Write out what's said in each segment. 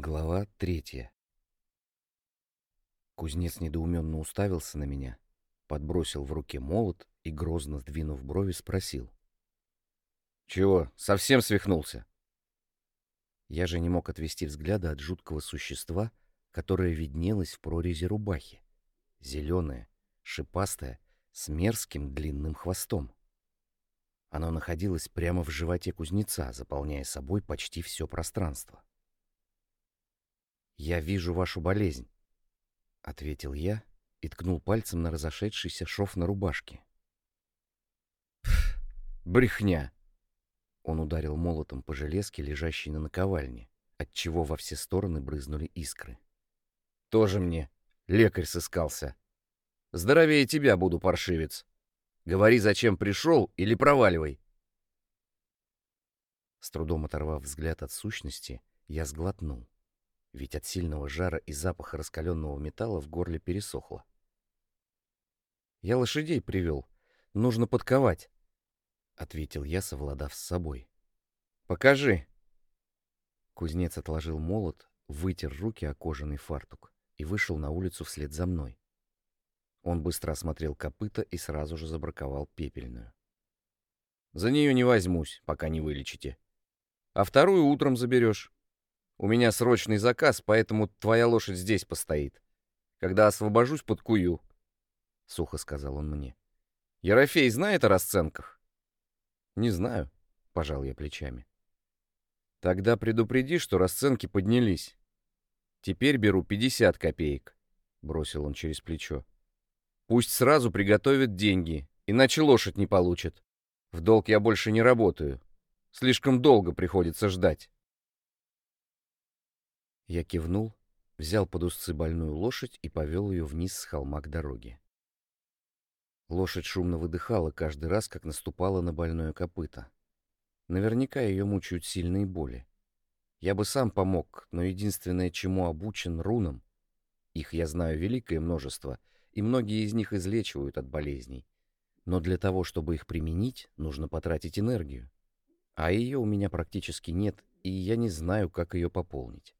Глава третья. Кузнец недоуменно уставился на меня, подбросил в руке молот и, грозно сдвинув брови, спросил. «Чего, совсем свихнулся?» Я же не мог отвести взгляда от жуткого существа, которое виднелось в прорези рубахи. Зеленое, шипастое, с мерзким длинным хвостом. Оно находилось прямо в животе кузнеца, заполняя собой почти все пространство. «Я вижу вашу болезнь», — ответил я и ткнул пальцем на разошедшийся шов на рубашке. «Брехня!» Он ударил молотом по железке, лежащей на наковальне, отчего во все стороны брызнули искры. «Тоже мне лекарь сыскался. Здоровее тебя буду, паршивец. Говори, зачем пришел, или проваливай». С трудом оторвав взгляд от сущности, я сглотнул ведь от сильного жара и запаха раскаленного металла в горле пересохло. «Я лошадей привел. Нужно подковать», — ответил я, совладав с собой. «Покажи». Кузнец отложил молот, вытер руки о кожаный фартук и вышел на улицу вслед за мной. Он быстро осмотрел копыта и сразу же забраковал пепельную. «За нее не возьмусь, пока не вылечите. А вторую утром заберешь. У меня срочный заказ, поэтому твоя лошадь здесь постоит. Когда освобожусь, подкую. — сухо сказал он мне. — Ерофей знает о расценках? — Не знаю, — пожал я плечами. — Тогда предупреди, что расценки поднялись. Теперь беру 50 копеек, — бросил он через плечо. Пусть сразу приготовят деньги, иначе лошадь не получит. В долг я больше не работаю. Слишком долго приходится ждать. Я кивнул, взял под узцы больную лошадь и повел ее вниз с холма к дороге. Лошадь шумно выдыхала каждый раз, как наступала на больное копыто. Наверняка ее мучают сильные боли. Я бы сам помог, но единственное, чему обучен рунам, их я знаю великое множество, и многие из них излечивают от болезней. Но для того, чтобы их применить, нужно потратить энергию. А ее у меня практически нет, и я не знаю, как ее пополнить.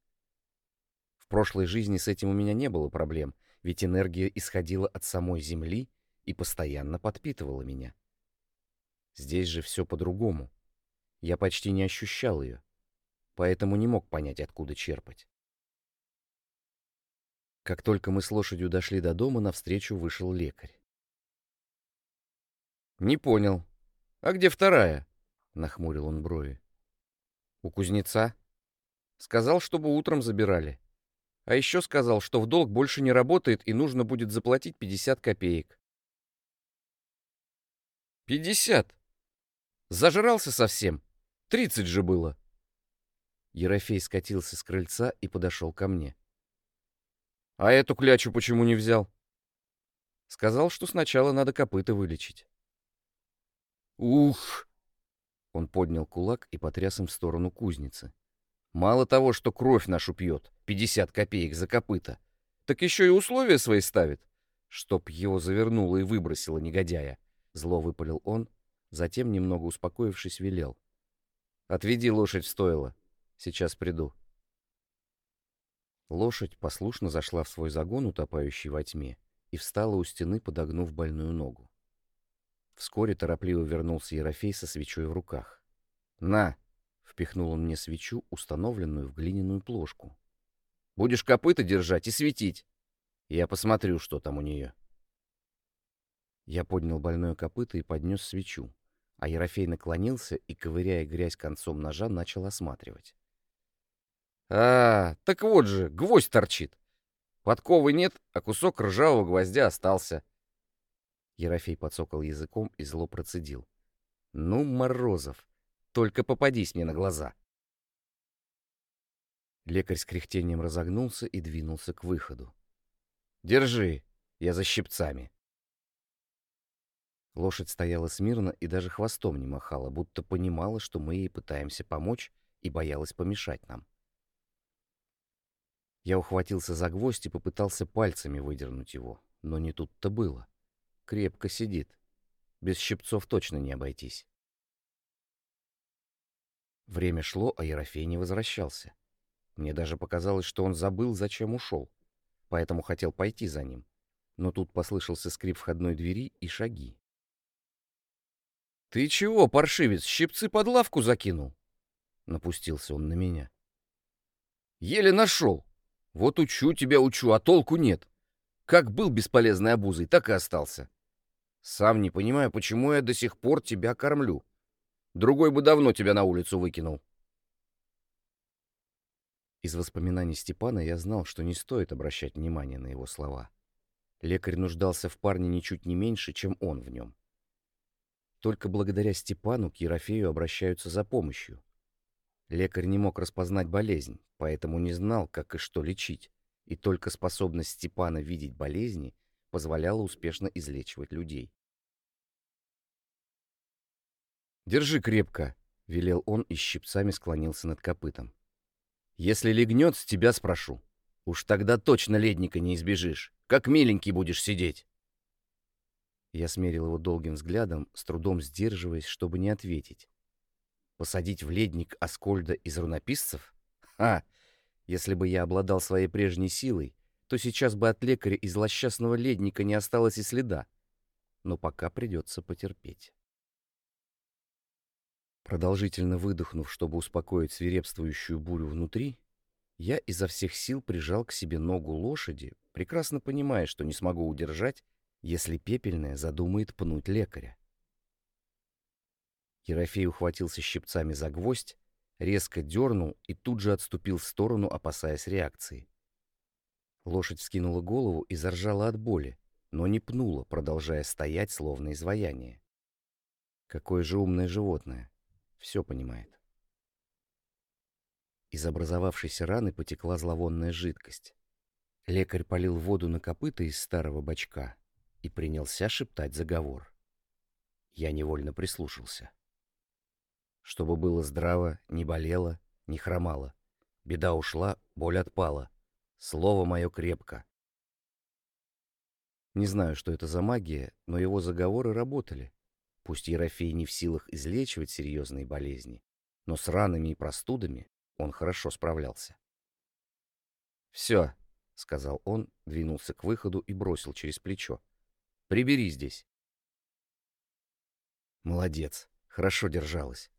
В прошлой жизни с этим у меня не было проблем, ведь энергия исходила от самой Земли и постоянно подпитывала меня. Здесь же все по-другому. Я почти не ощущал ее, поэтому не мог понять, откуда черпать. Как только мы с лошадью дошли до дома, навстречу вышел лекарь. «Не понял. А где вторая?» — нахмурил он брови. «У кузнеца. Сказал, чтобы утром забирали. А еще сказал, что в долг больше не работает и нужно будет заплатить 50 копеек. «Пятьдесят! Зажрался совсем! Тридцать же было!» Ерофей скатился с крыльца и подошел ко мне. «А эту клячу почему не взял?» Сказал, что сначала надо копыта вылечить. «Ух!» Он поднял кулак и потряс им в сторону кузницы. Мало того, что кровь нашу пьет, 50 копеек за копыта, так еще и условия свои ставит. Чтоб его завернуло и выбросило, негодяя. Зло выпалил он, затем, немного успокоившись, велел. «Отведи лошадь в стойло. Сейчас приду». Лошадь послушно зашла в свой загон, утопающий во тьме, и встала у стены, подогнув больную ногу. Вскоре торопливо вернулся Ерофей со свечой в руках. «На!» Впихнул он мне свечу, установленную в глиняную плошку. «Будешь копыта держать и светить. Я посмотрю, что там у нее». Я поднял больное копыто и поднес свечу, а Ерофей наклонился и, ковыряя грязь концом ножа, начал осматривать. «А, так вот же, гвоздь торчит. Подковы нет, а кусок ржавого гвоздя остался». Ерофей подсокал языком и зло процедил. «Ну, Морозов, только попадись мне на глаза. Лекарь с кряхтением разогнулся и двинулся к выходу. «Держи, я за щипцами». Лошадь стояла смирно и даже хвостом не махала, будто понимала, что мы ей пытаемся помочь и боялась помешать нам. Я ухватился за гвоздь и попытался пальцами выдернуть его, но не тут-то было. Крепко сидит. Без щипцов точно не обойтись. Время шло, а Ерофей не возвращался. Мне даже показалось, что он забыл, зачем ушел, поэтому хотел пойти за ним. Но тут послышался скрип входной двери и шаги. «Ты чего, паршивец, щипцы под лавку закинул?» Напустился он на меня. «Еле нашел. Вот учу тебя, учу, а толку нет. Как был бесполезной обузой, так и остался. Сам не понимаю, почему я до сих пор тебя кормлю. Другой бы давно тебя на улицу выкинул». Из воспоминаний Степана я знал, что не стоит обращать внимание на его слова. Лекарь нуждался в парне ничуть не меньше, чем он в нем. Только благодаря Степану к Ерофею обращаются за помощью. Лекарь не мог распознать болезнь, поэтому не знал, как и что лечить, и только способность Степана видеть болезни позволяла успешно излечивать людей. «Держи крепко», — велел он и щипцами склонился над копытом. «Если легнет, с тебя спрошу. Уж тогда точно ледника не избежишь. Как миленький будешь сидеть». Я смерил его долгим взглядом, с трудом сдерживаясь, чтобы не ответить. Посадить в ледник Аскольда из рунописцев? Ха! Если бы я обладал своей прежней силой, то сейчас бы от лекаря из злосчастного ледника не осталось и следа. Но пока придется потерпеть. Продолжительно выдохнув, чтобы успокоить свирепствующую бурю внутри, я изо всех сил прижал к себе ногу лошади, прекрасно понимая, что не смогу удержать если пепельная задумает пнуть лекаря. Ерофей ухватился щипцами за гвоздь, резко дернул и тут же отступил в сторону, опасаясь реакции. Лошадь вскинула голову и заржала от боли, но не пнула, продолжая стоять, словно изваяние. Какое же умное животное. Все понимает. Из образовавшейся раны потекла зловонная жидкость. Лекарь полил воду на копыта из старого бачка, и принялся шептать заговор. Я невольно прислушался. Чтобы было здраво, не болело, не хромало. Беда ушла, боль отпала. Слово мое крепко. Не знаю, что это за магия, но его заговоры работали. Пусть Ерофей не в силах излечивать серьезные болезни, но с ранами и простудами он хорошо справлялся. «Все», — сказал он, двинулся к выходу и бросил через плечо. Прибери здесь. Молодец, хорошо держалась.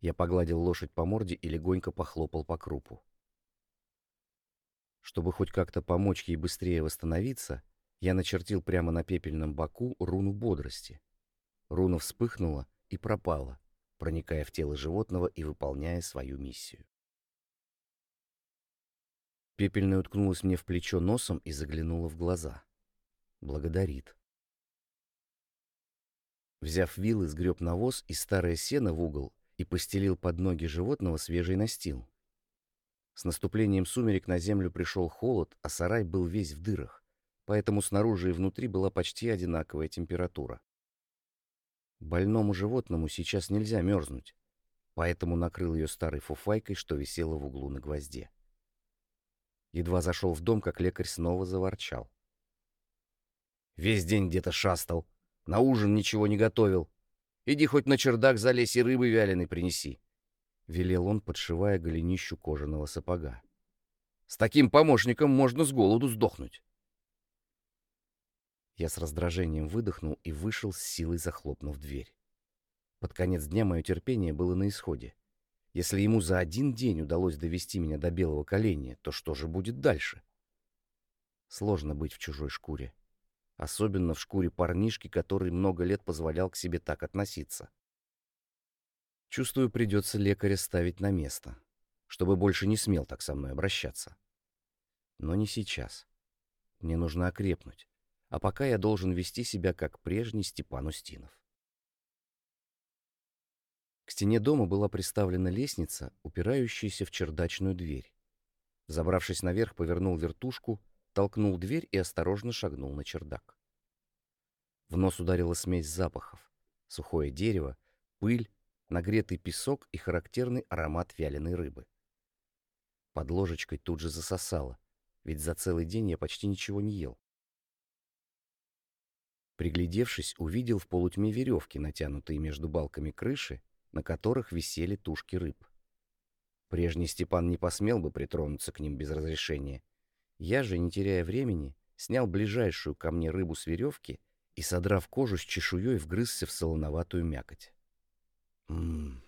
Я погладил лошадь по морде и легонько похлопал по крупу. Чтобы хоть как-то помочь ей быстрее восстановиться, я начертил прямо на пепельном боку руну бодрости. Руна вспыхнула и пропала, проникая в тело животного и выполняя свою миссию. Пепельная уткнулась мне в плечо носом и заглянула в глаза. Благодарит. Взяв вилы, сгреб навоз и старое сено в угол и постелил под ноги животного свежий настил. С наступлением сумерек на землю пришел холод, а сарай был весь в дырах, поэтому снаружи и внутри была почти одинаковая температура. Больному животному сейчас нельзя мерзнуть, поэтому накрыл ее старой фуфайкой, что висела в углу на гвозде. Едва зашел в дом, как лекарь снова заворчал. «Весь день где-то шастал», на ужин ничего не готовил. Иди хоть на чердак залезь и рыбы вяленой принеси. Велел он, подшивая голенищу кожаного сапога. С таким помощником можно с голоду сдохнуть. Я с раздражением выдохнул и вышел с силой, захлопнув дверь. Под конец дня мое терпение было на исходе. Если ему за один день удалось довести меня до белого коленя, то что же будет дальше? Сложно быть в чужой шкуре особенно в шкуре парнишки, который много лет позволял к себе так относиться. Чувствую, придется лекаря ставить на место, чтобы больше не смел так со мной обращаться. Но не сейчас. Мне нужно окрепнуть, а пока я должен вести себя как прежний Степан Устинов. К стене дома была приставлена лестница, упирающаяся в чердачную дверь. Забравшись наверх, повернул вертушку толкнул дверь и осторожно шагнул на чердак. В нос ударила смесь запахов. Сухое дерево, пыль, нагретый песок и характерный аромат вяленой рыбы. Под ложечкой тут же засосало, ведь за целый день я почти ничего не ел. Приглядевшись, увидел в полутьме веревки, натянутые между балками крыши, на которых висели тушки рыб. Прежний Степан не посмел бы притронуться к ним без разрешения. Я же, не теряя времени, снял ближайшую ко мне рыбу с веревки и, содрав кожу с чешуей, вгрызся в солоноватую мякоть. Ммм.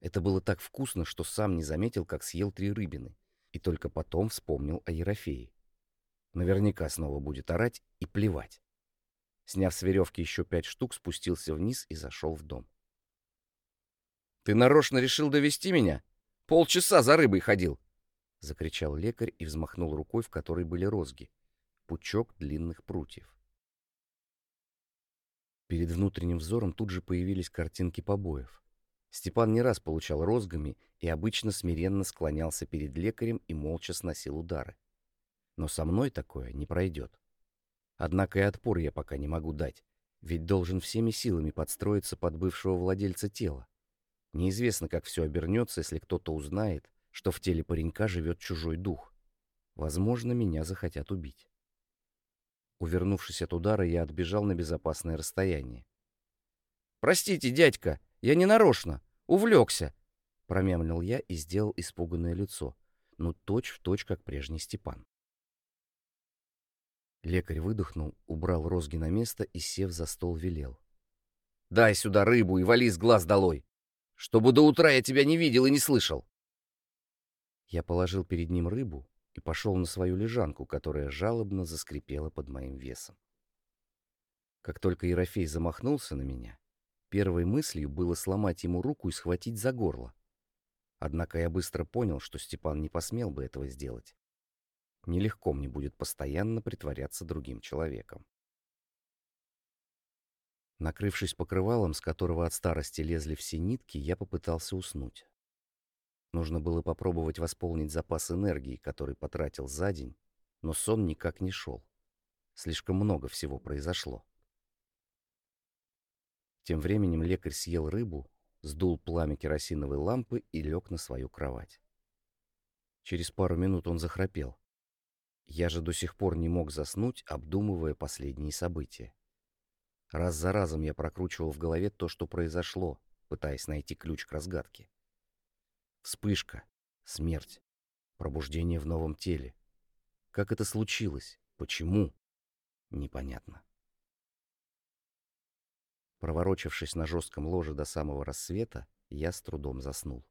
Это было так вкусно, что сам не заметил, как съел три рыбины, и только потом вспомнил о Ерофее. Наверняка снова будет орать и плевать. Сняв с веревки еще пять штук, спустился вниз и зашел в дом. «Ты нарочно решил довести меня? Полчаса за рыбой ходил!» — закричал лекарь и взмахнул рукой, в которой были розги. Пучок длинных прутьев. Перед внутренним взором тут же появились картинки побоев. Степан не раз получал розгами и обычно смиренно склонялся перед лекарем и молча сносил удары. Но со мной такое не пройдет. Однако и отпор я пока не могу дать, ведь должен всеми силами подстроиться под бывшего владельца тела. Неизвестно, как все обернется, если кто-то узнает, что в теле паренька живет чужой дух. Возможно, меня захотят убить. Увернувшись от удара, я отбежал на безопасное расстояние. «Простите, дядька, я не нарочно, увлекся!» Промямлил я и сделал испуганное лицо, ну точь в точь, как прежний Степан. Лекарь выдохнул, убрал розги на место и, сев за стол, велел. «Дай сюда рыбу и вали с глаз долой, чтобы до утра я тебя не видел и не слышал!» Я положил перед ним рыбу и пошел на свою лежанку, которая жалобно заскрипела под моим весом. Как только Ерофей замахнулся на меня, первой мыслью было сломать ему руку и схватить за горло. Однако я быстро понял, что Степан не посмел бы этого сделать. Нелегко мне будет постоянно притворяться другим человеком. Накрывшись покрывалом, с которого от старости лезли все нитки, я попытался уснуть. Нужно было попробовать восполнить запас энергии, который потратил за день, но сон никак не шел. Слишком много всего произошло. Тем временем лекарь съел рыбу, сдул пламя керосиновой лампы и лег на свою кровать. Через пару минут он захрапел. Я же до сих пор не мог заснуть, обдумывая последние события. Раз за разом я прокручивал в голове то, что произошло, пытаясь найти ключ к разгадке. Вспышка, смерть, пробуждение в новом теле. Как это случилось? Почему? Непонятно. Проворочившись на жестком ложе до самого рассвета, я с трудом заснул.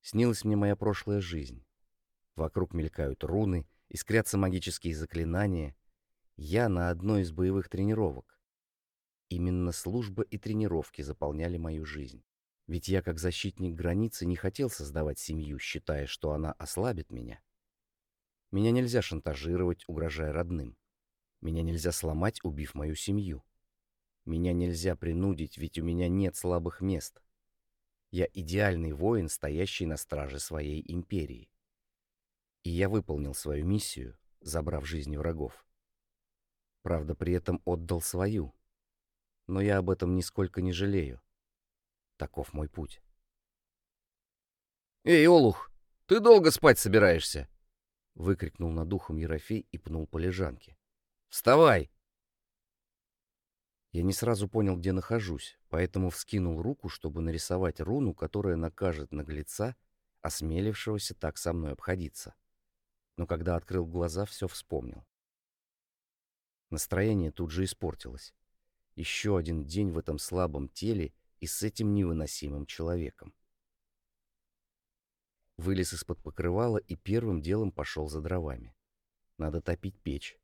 Снилась мне моя прошлая жизнь. Вокруг мелькают руны, искрятся магические заклинания. Я на одной из боевых тренировок. Именно служба и тренировки заполняли мою жизнь. Ведь я, как защитник границы, не хотел создавать семью, считая, что она ослабит меня. Меня нельзя шантажировать, угрожая родным. Меня нельзя сломать, убив мою семью. Меня нельзя принудить, ведь у меня нет слабых мест. Я идеальный воин, стоящий на страже своей империи. И я выполнил свою миссию, забрав жизни врагов. Правда, при этом отдал свою. Но я об этом нисколько не жалею. Таков мой путь. «Эй, Олух, ты долго спать собираешься?» Выкрикнул над ухом Ерофей и пнул по лежанке. «Вставай!» Я не сразу понял, где нахожусь, поэтому вскинул руку, чтобы нарисовать руну, которая накажет наглеца, осмелившегося так со мной обходиться. Но когда открыл глаза, все вспомнил. Настроение тут же испортилось. Еще один день в этом слабом теле, и с этим невыносимым человеком. Вылез из-под покрывала и первым делом пошел за дровами. Надо топить печь.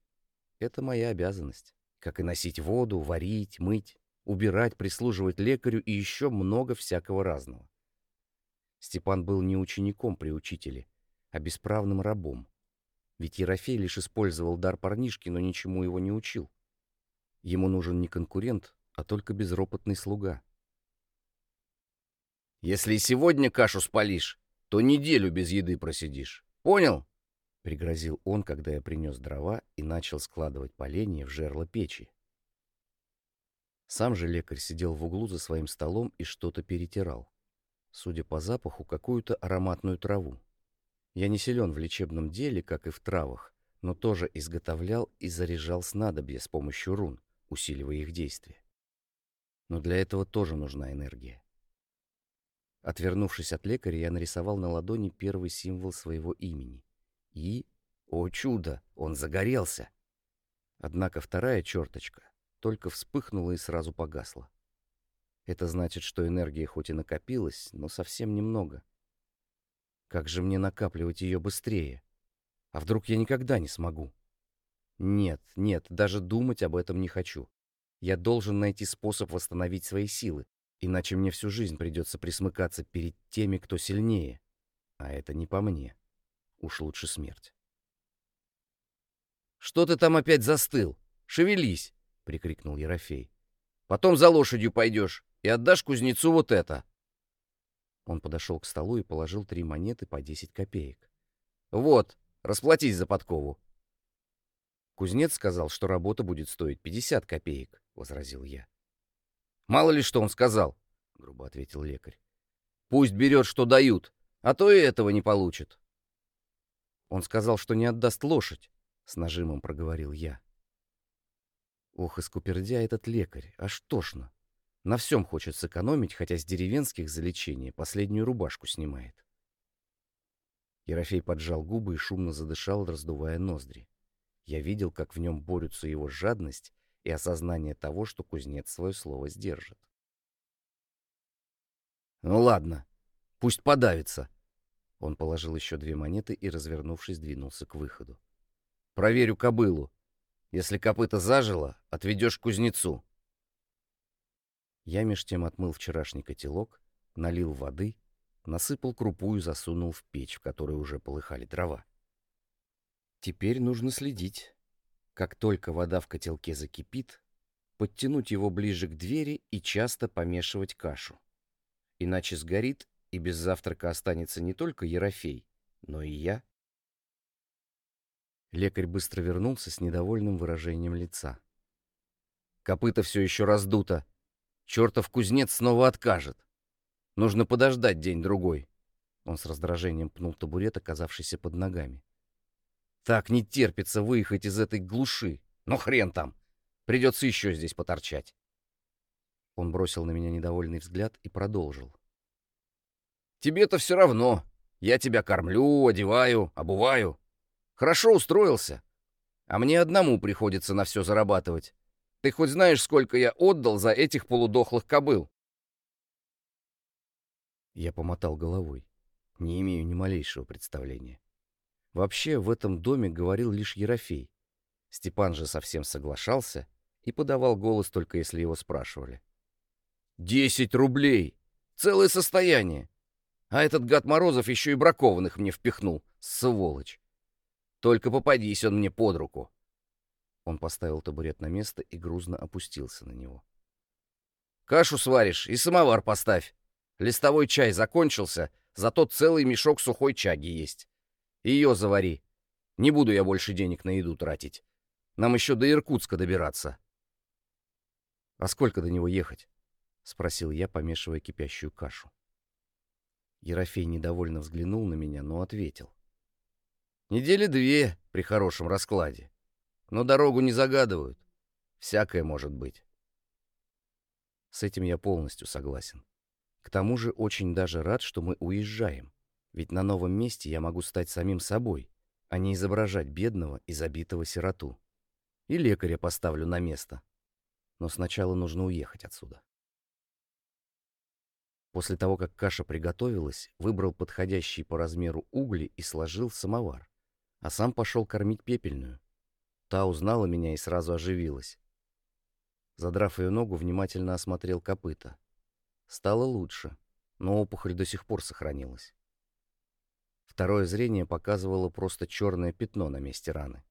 Это моя обязанность. Как и носить воду, варить, мыть, убирать, прислуживать лекарю и еще много всякого разного. Степан был не учеником при учителе, а бесправным рабом. Ведь Ерофей лишь использовал дар парнишки, но ничему его не учил. Ему нужен не конкурент, а только безропотный слуга. Если сегодня кашу спалишь, то неделю без еды просидишь. Понял?» Пригрозил он, когда я принес дрова и начал складывать поленья в жерло печи. Сам же лекарь сидел в углу за своим столом и что-то перетирал. Судя по запаху, какую-то ароматную траву. Я не силен в лечебном деле, как и в травах, но тоже изготовлял и заряжал снадобья с помощью рун, усиливая их действие. Но для этого тоже нужна энергия. Отвернувшись от лекаря, я нарисовал на ладони первый символ своего имени. И, о чудо, он загорелся. Однако вторая черточка только вспыхнула и сразу погасла. Это значит, что энергия хоть и накопилась, но совсем немного. Как же мне накапливать ее быстрее? А вдруг я никогда не смогу? Нет, нет, даже думать об этом не хочу. Я должен найти способ восстановить свои силы, иначе мне всю жизнь придется присмыкаться перед теми, кто сильнее. А это не по мне. Уж лучше смерть. «Что ты там опять застыл? Шевелись!» — прикрикнул Ерофей. «Потом за лошадью пойдешь и отдашь кузнецу вот это!» Он подошел к столу и положил три монеты по десять копеек. «Вот, расплатись за подкову!» Кузнец сказал, что работа будет стоить пятьдесят копеек, — возразил я. «Мало ли что он сказал», — грубо ответил лекарь. «Пусть берет, что дают, а то и этого не получит». Он сказал, что не отдаст лошадь, — с нажимом проговорил я. Ох, и скупердя этот лекарь, аж тошно. На всем хочет сэкономить, хотя с деревенских за лечение последнюю рубашку снимает. Ерофей поджал губы и шумно задышал, раздувая ноздри. Я видел, как в нем борются его жадность и осознание того, что кузнец свое слово сдержит. «Ну ладно, пусть подавится». Он положил еще две монеты и, развернувшись, двинулся к выходу. «Проверю кобылу. Если копыта зажило, отведешь к кузнецу». Я меж тем отмыл вчерашний котелок, налил воды, насыпал крупу и засунул в печь, в которой уже полыхали дрова. Теперь нужно следить. Как только вода в котелке закипит, подтянуть его ближе к двери и часто помешивать кашу. Иначе сгорит, и без завтрака останется не только Ерофей, но и я. Лекарь быстро вернулся с недовольным выражением лица. Копыта все еще раздуто. Чертов кузнец снова откажет. Нужно подождать день-другой. Он с раздражением пнул табурет, оказавшийся под ногами. Так не терпится выехать из этой глуши. Но хрен там. Придется еще здесь поторчать. Он бросил на меня недовольный взгляд и продолжил. «Тебе-то все равно. Я тебя кормлю, одеваю, обуваю. Хорошо устроился. А мне одному приходится на все зарабатывать. Ты хоть знаешь, сколько я отдал за этих полудохлых кобыл?» Я помотал головой. Не имею ни малейшего представления. Вообще, в этом доме говорил лишь Ерофей. Степан же совсем соглашался и подавал голос только если его спрашивали. «Десять рублей! Целое состояние! А этот гад Морозов еще и бракованных мне впихнул, сволочь! Только попадись он мне под руку!» Он поставил табурет на место и грузно опустился на него. «Кашу сваришь и самовар поставь. Листовой чай закончился, зато целый мешок сухой чаги есть. Ее завари. Не буду я больше денег на еду тратить. Нам еще до Иркутска добираться». «А сколько до него ехать?» — спросил я, помешивая кипящую кашу. Ерофей недовольно взглянул на меня, но ответил. «Недели две при хорошем раскладе. Но дорогу не загадывают. Всякое может быть. С этим я полностью согласен. К тому же очень даже рад, что мы уезжаем. Ведь на новом месте я могу стать самим собой, а не изображать бедного и забитого сироту. И лекаря поставлю на место. Но сначала нужно уехать отсюда. После того, как каша приготовилась, выбрал подходящие по размеру угли и сложил в самовар, а сам пошел кормить пепельную. Та узнала меня и сразу оживилась. Задрав ее ногу, внимательно осмотрел копыта. Стало лучше, но опухоль до сих пор сохранилась. Второе зрение показывало просто черное пятно на месте раны.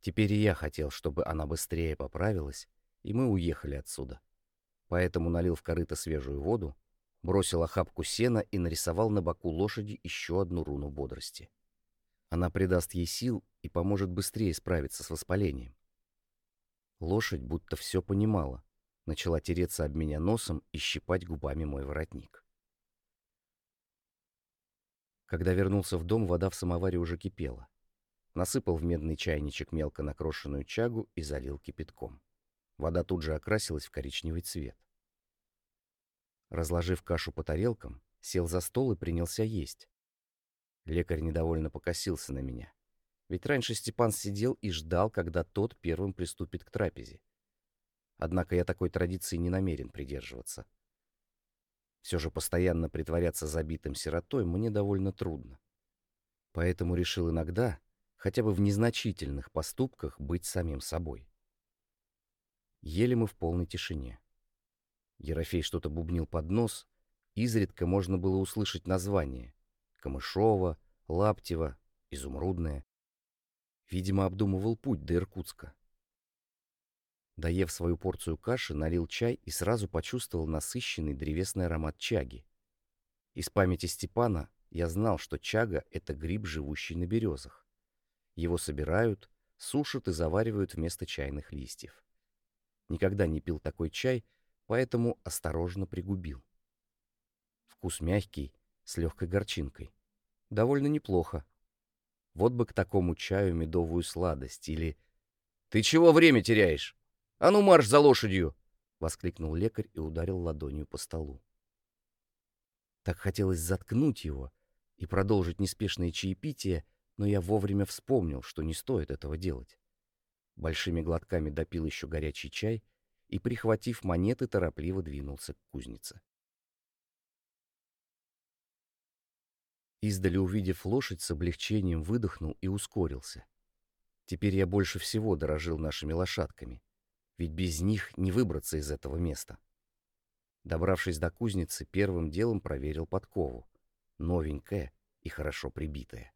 Теперь и я хотел, чтобы она быстрее поправилась, и мы уехали отсюда. Поэтому налил в корыто свежую воду, бросил охапку сена и нарисовал на боку лошади еще одну руну бодрости. Она придаст ей сил и поможет быстрее справиться с воспалением. Лошадь будто все понимала, начала тереться об меня носом и щипать губами мой воротник. Когда вернулся в дом, вода в самоваре уже кипела. Насыпал в медный чайничек мелко накрошенную чагу и залил кипятком. Вода тут же окрасилась в коричневый цвет. Разложив кашу по тарелкам, сел за стол и принялся есть. Лекарь недовольно покосился на меня. Ведь раньше Степан сидел и ждал, когда тот первым приступит к трапезе. Однако я такой традиции не намерен придерживаться. Все же постоянно притворяться забитым сиротой мне довольно трудно. Поэтому решил иногда, хотя бы в незначительных поступках, быть самим собой. Ели мы в полной тишине. Ерофей что-то бубнил под нос, изредка можно было услышать название — Камышова, Лаптева, Изумрудная. Видимо, обдумывал путь до Иркутска. Доев свою порцию каши, налил чай и сразу почувствовал насыщенный древесный аромат чаги. Из памяти Степана я знал, что чага — это гриб, живущий на березах. Его собирают, сушат и заваривают вместо чайных листьев. Никогда не пил такой чай, поэтому осторожно пригубил. Вкус мягкий, с легкой горчинкой. Довольно неплохо. Вот бы к такому чаю медовую сладость или... «Ты чего время теряешь? А ну марш за лошадью!» — воскликнул лекарь и ударил ладонью по столу. Так хотелось заткнуть его и продолжить неспешное чаепитие, но я вовремя вспомнил, что не стоит этого делать. Большими глотками допил еще горячий чай и, прихватив монеты, торопливо двинулся к кузнице. Издали увидев лошадь, с облегчением выдохнул и ускорился. Теперь я больше всего дорожил нашими лошадками, ведь без них не выбраться из этого места. Добравшись до кузницы, первым делом проверил подкову. Новенькая и хорошо прибитая.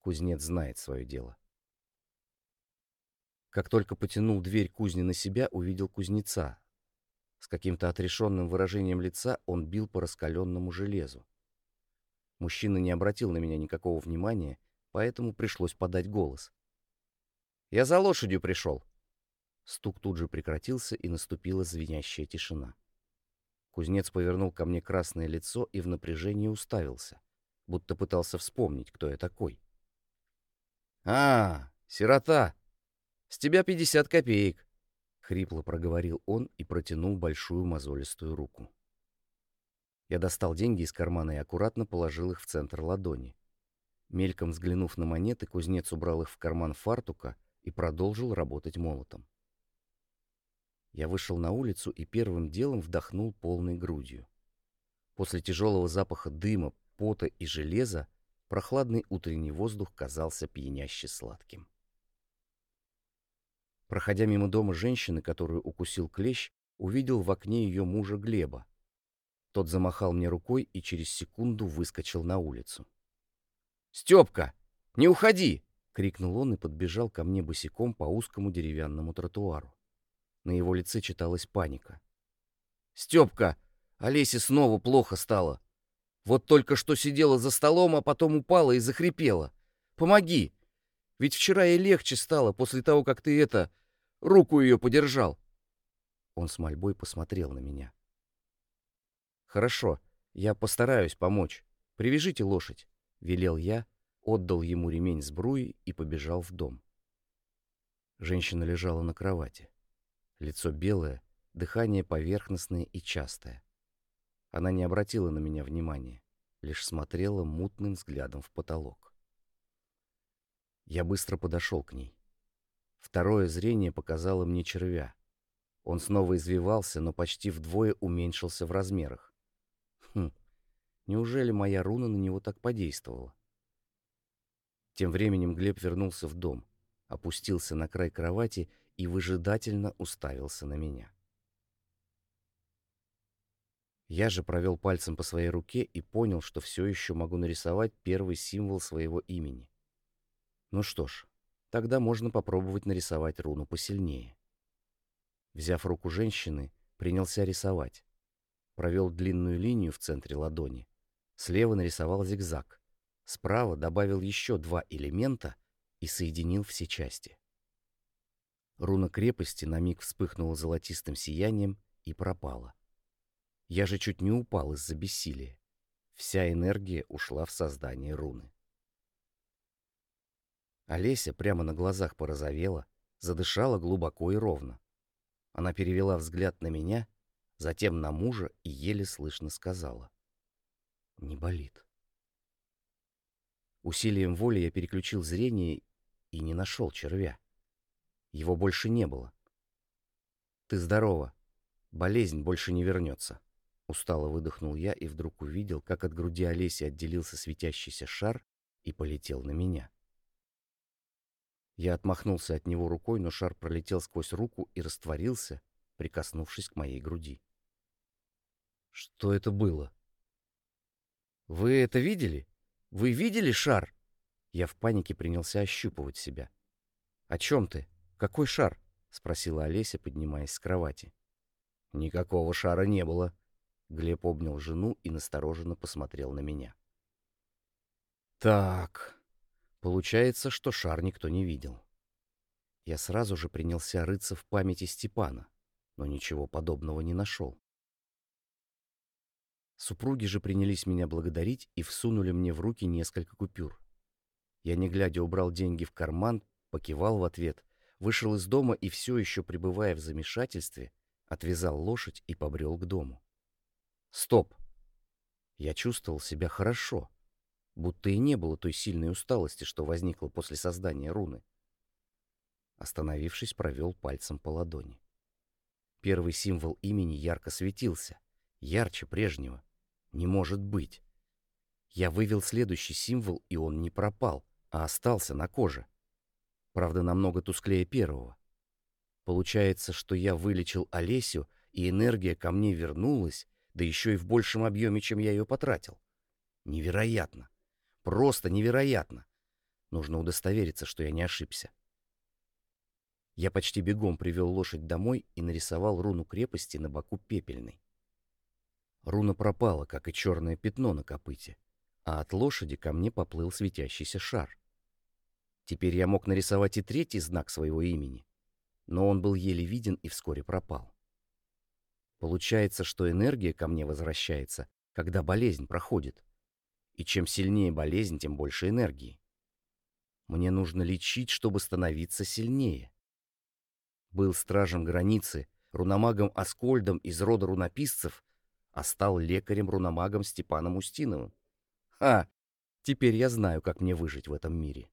Кузнец знает свое дело. Как только потянул дверь кузни на себя, увидел кузнеца. С каким-то отрешенным выражением лица он бил по раскаленному железу. Мужчина не обратил на меня никакого внимания, поэтому пришлось подать голос. «Я за лошадью пришел!» Стук тут же прекратился, и наступила звенящая тишина. Кузнец повернул ко мне красное лицо и в напряжении уставился, будто пытался вспомнить, кто я такой. «А, сирота! С тебя пятьдесят копеек!» — хрипло проговорил он и протянул большую мозолистую руку. Я достал деньги из кармана и аккуратно положил их в центр ладони. Мельком взглянув на монеты, кузнец убрал их в карман фартука и продолжил работать молотом. Я вышел на улицу и первым делом вдохнул полной грудью. После тяжелого запаха дыма, пота и железа прохладный утренний воздух казался пьяняще сладким. Проходя мимо дома женщины, которую укусил клещ, увидел в окне ее мужа Глеба. Тот замахал мне рукой и через секунду выскочил на улицу. «Степка, не уходи!» — крикнул он и подбежал ко мне босиком по узкому деревянному тротуару. На его лице читалась паника. «Степка, Олесе снова плохо стало. Вот только что сидела за столом, а потом упала и захрипела. Помоги! Ведь вчера ей легче стало после того, как ты это... руку ее подержал». Он с мольбой посмотрел на меня. «Хорошо, я постараюсь помочь. Привяжите лошадь», — велел я, отдал ему ремень с бруей и побежал в дом. Женщина лежала на кровати. Лицо белое, дыхание поверхностное и частое. Она не обратила на меня внимания, лишь смотрела мутным взглядом в потолок. Я быстро подошел к ней. Второе зрение показало мне червя. Он снова извивался, но почти вдвое уменьшился в размерах. Хм, неужели моя руна на него так подействовала? Тем временем Глеб вернулся в дом, опустился на край кровати и выжидательно уставился на меня. Я же провел пальцем по своей руке и понял, что все еще могу нарисовать первый символ своего имени. Ну что ж, тогда можно попробовать нарисовать руну посильнее. Взяв руку женщины, принялся рисовать провел длинную линию в центре ладони. Слева нарисовал зигзаг. Справа добавил еще два элемента и соединил все части. Руна крепости на миг вспыхнула золотистым сиянием и пропала. Я же чуть не упал из-за бессилия. Вся энергия ушла в создание руны. Олеся прямо на глазах порозовела, задышала глубоко и ровно. Она перевела взгляд на меня затем на мужа и еле слышно сказала. «Не болит». Усилием воли я переключил зрение и не нашел червя. Его больше не было. «Ты здорова. Болезнь больше не вернется». Устало выдохнул я и вдруг увидел, как от груди Олеси отделился светящийся шар и полетел на меня. Я отмахнулся от него рукой, но шар пролетел сквозь руку и растворился, прикоснувшись к моей груди. Что это было? Вы это видели? Вы видели шар? Я в панике принялся ощупывать себя. О чем ты? Какой шар? Спросила Олеся, поднимаясь с кровати. Никакого шара не было. Глеб обнял жену и настороженно посмотрел на меня. Так, получается, что шар никто не видел. Я сразу же принялся рыться в памяти Степана, но ничего подобного не нашел. Супруги же принялись меня благодарить и всунули мне в руки несколько купюр. Я, не глядя, убрал деньги в карман, покивал в ответ, вышел из дома и, все еще пребывая в замешательстве, отвязал лошадь и побрел к дому. Стоп! Я чувствовал себя хорошо, будто и не было той сильной усталости, что возникла после создания руны. Остановившись, провел пальцем по ладони. Первый символ имени ярко светился, ярче прежнего — не может быть. Я вывел следующий символ, и он не пропал, а остался на коже. Правда, намного тусклее первого. Получается, что я вылечил Олесю, и энергия ко мне вернулась, да еще и в большем объеме, чем я ее потратил. Невероятно. Просто невероятно. Нужно удостовериться, что я не ошибся. Я почти бегом привел лошадь домой и нарисовал руну крепости на боку пепельной. Руна пропала, как и черное пятно на копыте, а от лошади ко мне поплыл светящийся шар. Теперь я мог нарисовать и третий знак своего имени, но он был еле виден и вскоре пропал. Получается, что энергия ко мне возвращается, когда болезнь проходит. И чем сильнее болезнь, тем больше энергии. Мне нужно лечить, чтобы становиться сильнее. Был стражем границы, руномагом Аскольдом из рода рунописцев, а стал лекарем-руномагом Степаном Устиновым. Ха! Теперь я знаю, как мне выжить в этом мире.